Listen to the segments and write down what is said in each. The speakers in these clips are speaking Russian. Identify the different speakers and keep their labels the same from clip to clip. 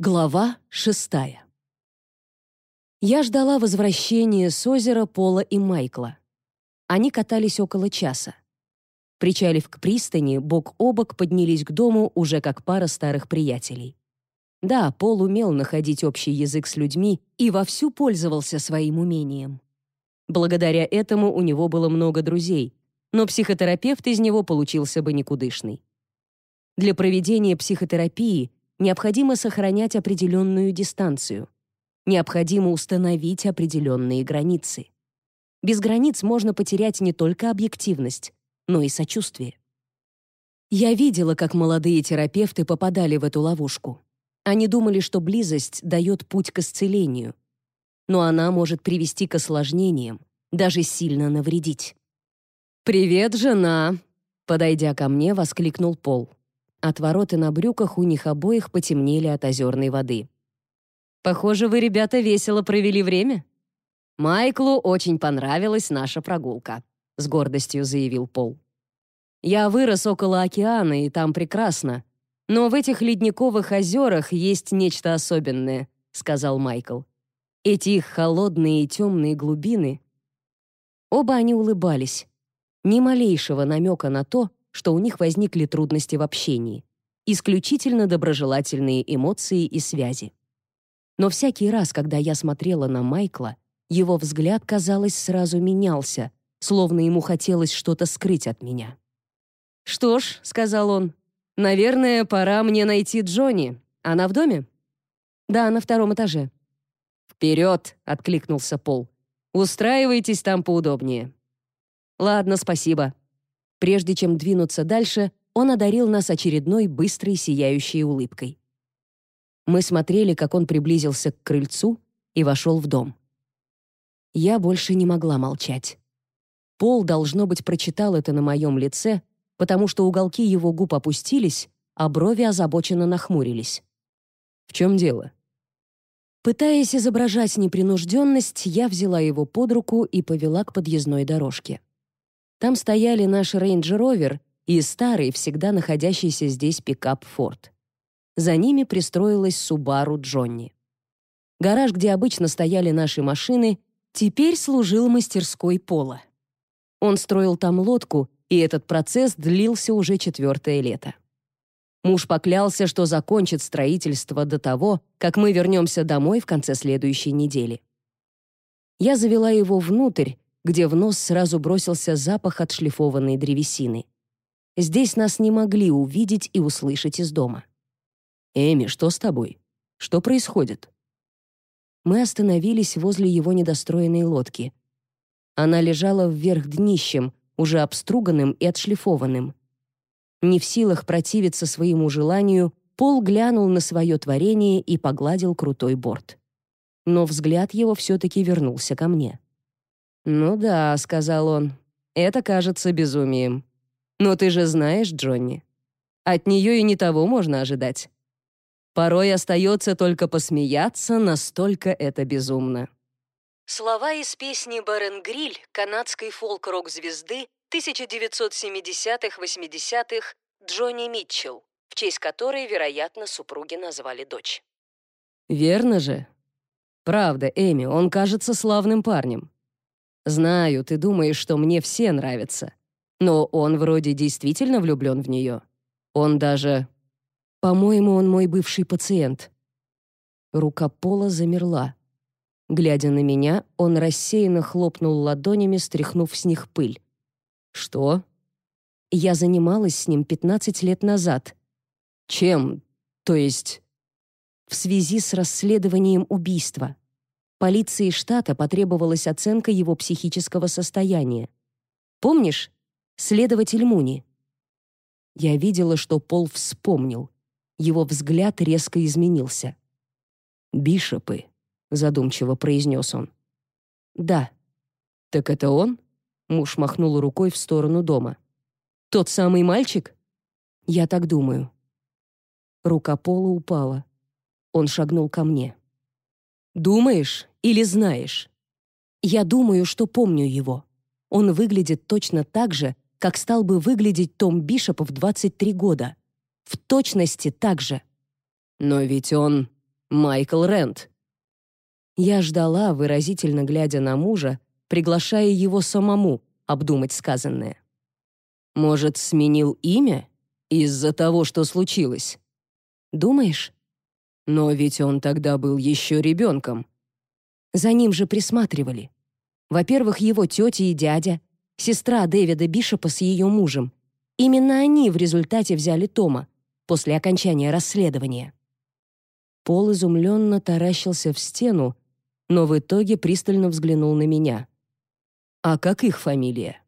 Speaker 1: Глава шестая. Я ждала возвращения с озера Пола и Майкла. Они катались около часа. Причалив к пристани, бок о бок поднялись к дому уже как пара старых приятелей. Да, Пол умел находить общий язык с людьми и вовсю пользовался своим умением. Благодаря этому у него было много друзей, но психотерапевт из него получился бы никудышный. Для проведения психотерапии необходимо сохранять определенную дистанцию. Необходимо установить определенные границы. Без границ можно потерять не только объективность, но и сочувствие. Я видела, как молодые терапевты попадали в эту ловушку. Они думали, что близость дает путь к исцелению. Но она может привести к осложнениям, даже сильно навредить. «Привет, жена!» Подойдя ко мне, воскликнул Пол. Отвороты на брюках у них обоих потемнели от озерной воды. «Похоже, вы, ребята, весело провели время?» «Майклу очень понравилась наша прогулка», — с гордостью заявил Пол. «Я вырос около океана, и там прекрасно. Но в этих ледниковых озерах есть нечто особенное», — сказал Майкл. «Эти их холодные и темные глубины». Оба они улыбались. Ни малейшего намека на то, что у них возникли трудности в общении. Исключительно доброжелательные эмоции и связи. Но всякий раз, когда я смотрела на Майкла, его взгляд, казалось, сразу менялся, словно ему хотелось что-то скрыть от меня. «Что ж», — сказал он, — «наверное, пора мне найти Джонни. Она в доме?» «Да, на втором этаже». «Вперед!» — откликнулся Пол. «Устраивайтесь там поудобнее». «Ладно, спасибо», Прежде чем двинуться дальше, он одарил нас очередной быстрой сияющей улыбкой. Мы смотрели, как он приблизился к крыльцу и вошел в дом. Я больше не могла молчать. Пол, должно быть, прочитал это на моем лице, потому что уголки его губ опустились, а брови озабоченно нахмурились. «В чем дело?» Пытаясь изображать непринужденность, я взяла его под руку и повела к подъездной дорожке. Там стояли наш Rover и старый, всегда находящийся здесь пикап Ford. За ними пристроилась Subaru Джонни. Гараж, где обычно стояли наши машины, теперь служил мастерской пола. Он строил там лодку, и этот процесс длился уже четвертое лето. Муж поклялся, что закончит строительство до того, как мы вернемся домой в конце следующей недели. Я завела его внутрь, где в нос сразу бросился запах отшлифованной древесины. Здесь нас не могли увидеть и услышать из дома. «Эми, что с тобой? Что происходит?» Мы остановились возле его недостроенной лодки. Она лежала вверх днищем, уже обструганным и отшлифованным. Не в силах противиться своему желанию, Пол глянул на свое творение и погладил крутой борт. Но взгляд его все-таки вернулся ко мне. «Ну да», — сказал он, — «это кажется безумием. Но ты же знаешь, Джонни, от нее и не того можно ожидать. Порой остается только посмеяться, настолько это безумно». Слова из песни «Барен Гриль» канадской фолк-рок-звезды 1970-80-х Джонни Митчелл, в честь которой, вероятно, супруги назвали дочь. «Верно же? Правда, Эми, он кажется славным парнем. Знаю, ты думаешь, что мне все нравятся. Но он вроде действительно влюблен в нее. Он даже... По-моему, он мой бывший пациент. Рука Пола замерла. Глядя на меня, он рассеянно хлопнул ладонями, стряхнув с них пыль. «Что?» «Я занималась с ним 15 лет назад». «Чем? То есть...» «В связи с расследованием убийства». Полиции штата потребовалась оценка его психического состояния. Помнишь? Следователь Муни. Я видела, что Пол вспомнил. Его взгляд резко изменился. «Бишопы», — задумчиво произнес он. «Да». «Так это он?» — муж махнул рукой в сторону дома. «Тот самый мальчик?» «Я так думаю». Рука Пола упала. Он шагнул ко мне. «Думаешь или знаешь?» «Я думаю, что помню его. Он выглядит точно так же, как стал бы выглядеть Том Бишоп в 23 года. В точности так же». «Но ведь он...»
Speaker 2: Майкл Рент».
Speaker 1: Я ждала, выразительно глядя на мужа, приглашая его самому обдумать сказанное.
Speaker 2: «Может, сменил имя из-за того, что случилось?»
Speaker 1: «Думаешь?»
Speaker 2: «Но ведь он тогда был еще ребенком».
Speaker 1: За ним же присматривали. Во-первых, его тетя и дядя, сестра Дэвида Бишопа с ее мужем. Именно они в результате взяли Тома после окончания расследования. Пол изумленно таращился в стену, но в итоге пристально взглянул на меня.
Speaker 2: «А как их фамилия?»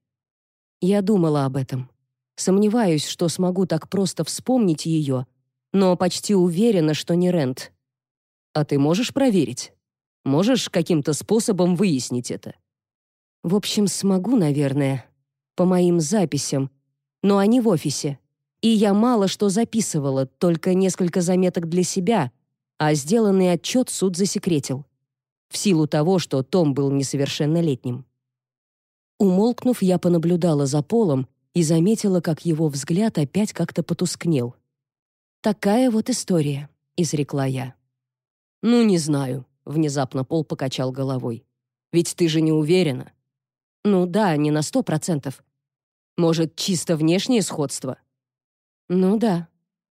Speaker 1: Я думала об этом. Сомневаюсь, что смогу так просто вспомнить ее, но почти уверена, что не Рент.
Speaker 2: «А ты можешь проверить? Можешь каким-то способом выяснить это?»
Speaker 1: В общем, смогу, наверное, по моим записям, но они в офисе. И я мало что записывала, только несколько заметок для себя, а сделанный отчет суд засекретил. В силу того, что Том был несовершеннолетним. Умолкнув, я понаблюдала за Полом и заметила, как его взгляд опять как-то потускнел. «Такая вот история», — изрекла я.
Speaker 2: «Ну, не знаю», — внезапно Пол покачал головой. «Ведь ты же не уверена».
Speaker 1: «Ну да, не на сто процентов».
Speaker 2: «Может, чисто внешнее сходство?»
Speaker 1: «Ну да,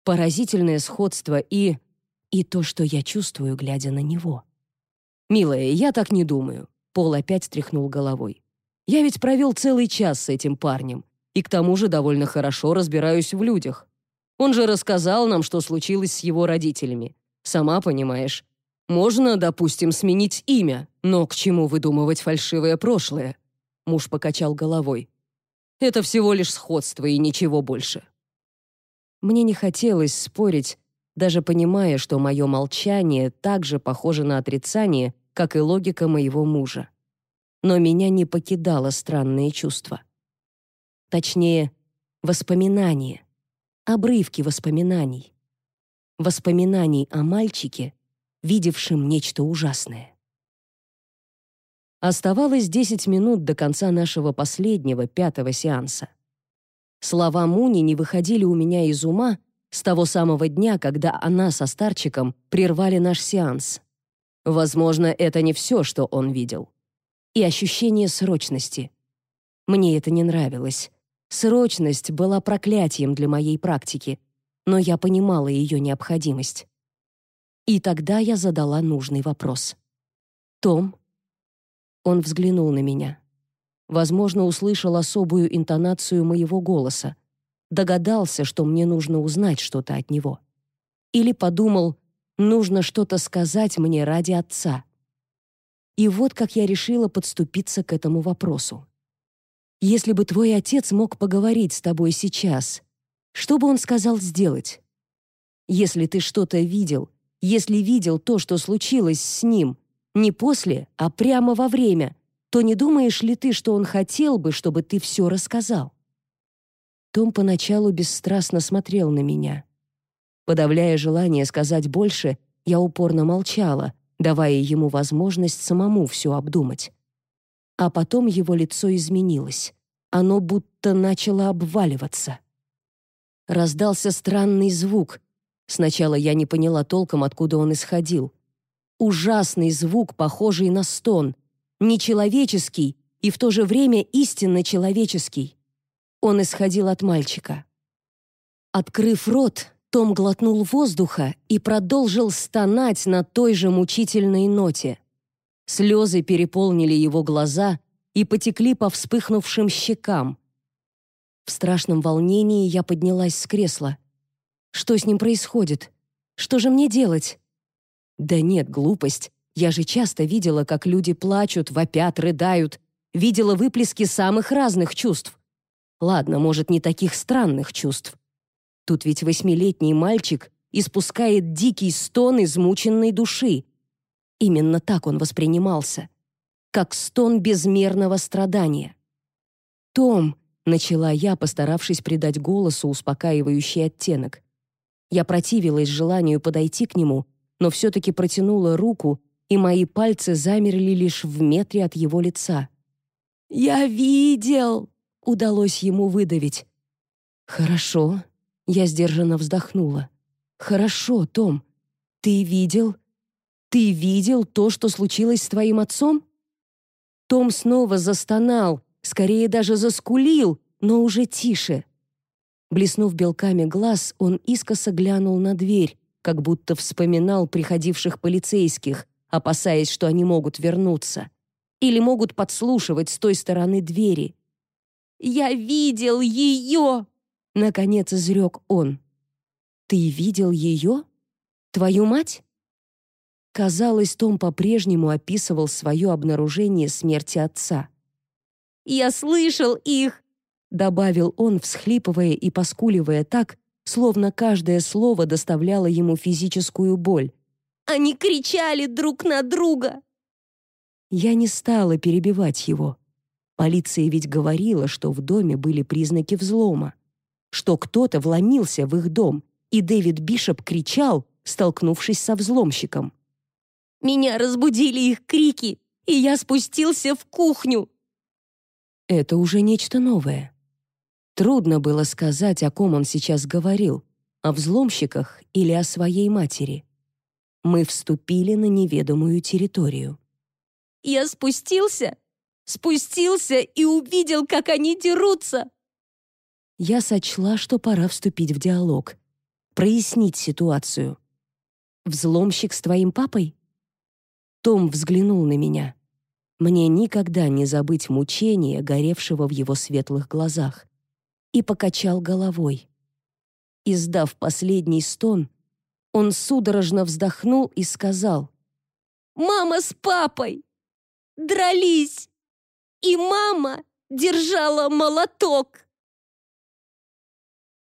Speaker 1: поразительное сходство и...» «И то, что я чувствую, глядя на него».
Speaker 2: «Милая, я так не думаю», — Пол опять тряхнул головой. «Я ведь провел целый час с этим парнем, и к тому же довольно хорошо разбираюсь в людях. Он же рассказал нам, что случилось с его родителями. Сама понимаешь. Можно, допустим, сменить имя, но к чему выдумывать фальшивое прошлое?» Муж покачал головой. «Это всего лишь сходство и ничего больше».
Speaker 1: Мне не хотелось спорить, даже понимая, что мое молчание также похоже на отрицание, как и логика моего мужа. Но меня не покидало странное чувство. Точнее, воспоминания, обрывки воспоминаний. Воспоминаний о мальчике, видевшем нечто ужасное. Оставалось 10 минут до конца нашего последнего, пятого сеанса. Слова Муни не выходили у меня из ума с того самого дня, когда она со старчиком прервали наш сеанс. Возможно, это не все, что он видел. И ощущение срочности. Мне это не нравилось. Срочность была проклятием для моей практики, но я понимала ее необходимость. И тогда я задала нужный вопрос. «Том?» Он взглянул на меня. Возможно, услышал особую интонацию моего голоса. Догадался, что мне нужно узнать что-то от него. Или подумал, Нужно что-то сказать мне ради отца. И вот как я решила подступиться к этому вопросу. Если бы твой отец мог поговорить с тобой сейчас, что бы он сказал сделать? Если ты что-то видел, если видел то, что случилось с ним, не после, а прямо во время, то не думаешь ли ты, что он хотел бы, чтобы ты все рассказал? Том поначалу бесстрастно смотрел на меня. Подавляя желание сказать больше, я упорно молчала, давая ему возможность самому все обдумать. А потом его лицо изменилось. Оно будто начало обваливаться. Раздался странный звук. Сначала я не поняла толком, откуда он исходил. Ужасный звук, похожий на стон. Нечеловеческий и в то же время истинно человеческий. Он исходил от мальчика. Открыв рот, том глотнул воздуха и продолжил стонать на той же мучительной ноте. Слезы переполнили его глаза и потекли по вспыхнувшим щекам. В страшном волнении я поднялась с кресла. Что с ним происходит? Что же мне делать? Да нет, глупость. Я же часто видела, как люди плачут, вопят, рыдают. Видела выплески самых разных чувств. Ладно, может, не таких странных чувств. Тут ведь восьмилетний мальчик испускает дикий стон измученной души. Именно так он воспринимался. Как стон безмерного страдания. «Том», — начала я, постаравшись придать голосу успокаивающий оттенок. Я противилась желанию подойти к нему, но все-таки протянула руку, и мои пальцы замерли лишь в метре от его лица. «Я видел!» — удалось ему выдавить. «Хорошо», я сдержанно вздохнула. «Хорошо, Том. Ты видел? Ты видел то, что случилось с твоим отцом?» Том снова застонал, скорее даже заскулил, но уже тише. Блеснув белками глаз, он искоса глянул на дверь, как будто вспоминал приходивших полицейских, опасаясь, что они могут вернуться. Или могут подслушивать с той стороны двери. «Я видел ее!» — наконец изрек он. «Ты видел ее? Твою мать?» Казалось, Том по-прежнему описывал свое обнаружение смерти отца. «Я слышал их!» — добавил он, всхлипывая и поскуливая так, словно каждое слово доставляло ему физическую боль. «Они кричали друг на друга!» Я не стала перебивать его. Полиция ведь говорила, что в доме были признаки взлома, что кто-то вломился в их дом, и Дэвид Бишоп кричал, столкнувшись со взломщиком. Меня разбудили их крики, и я спустился в кухню. Это уже нечто новое. Трудно было сказать, о ком он сейчас говорил, о взломщиках или о своей матери. Мы вступили на неведомую территорию. Я спустился, спустился и увидел, как они дерутся. Я сочла, что пора вступить в диалог, прояснить ситуацию. Взломщик с твоим папой? Том взглянул на меня. Мне никогда не забыть мучения, горевшего в его светлых глазах. И покачал головой. Издав последний стон, он судорожно вздохнул и сказал. «Мама с папой дрались, и мама держала молоток».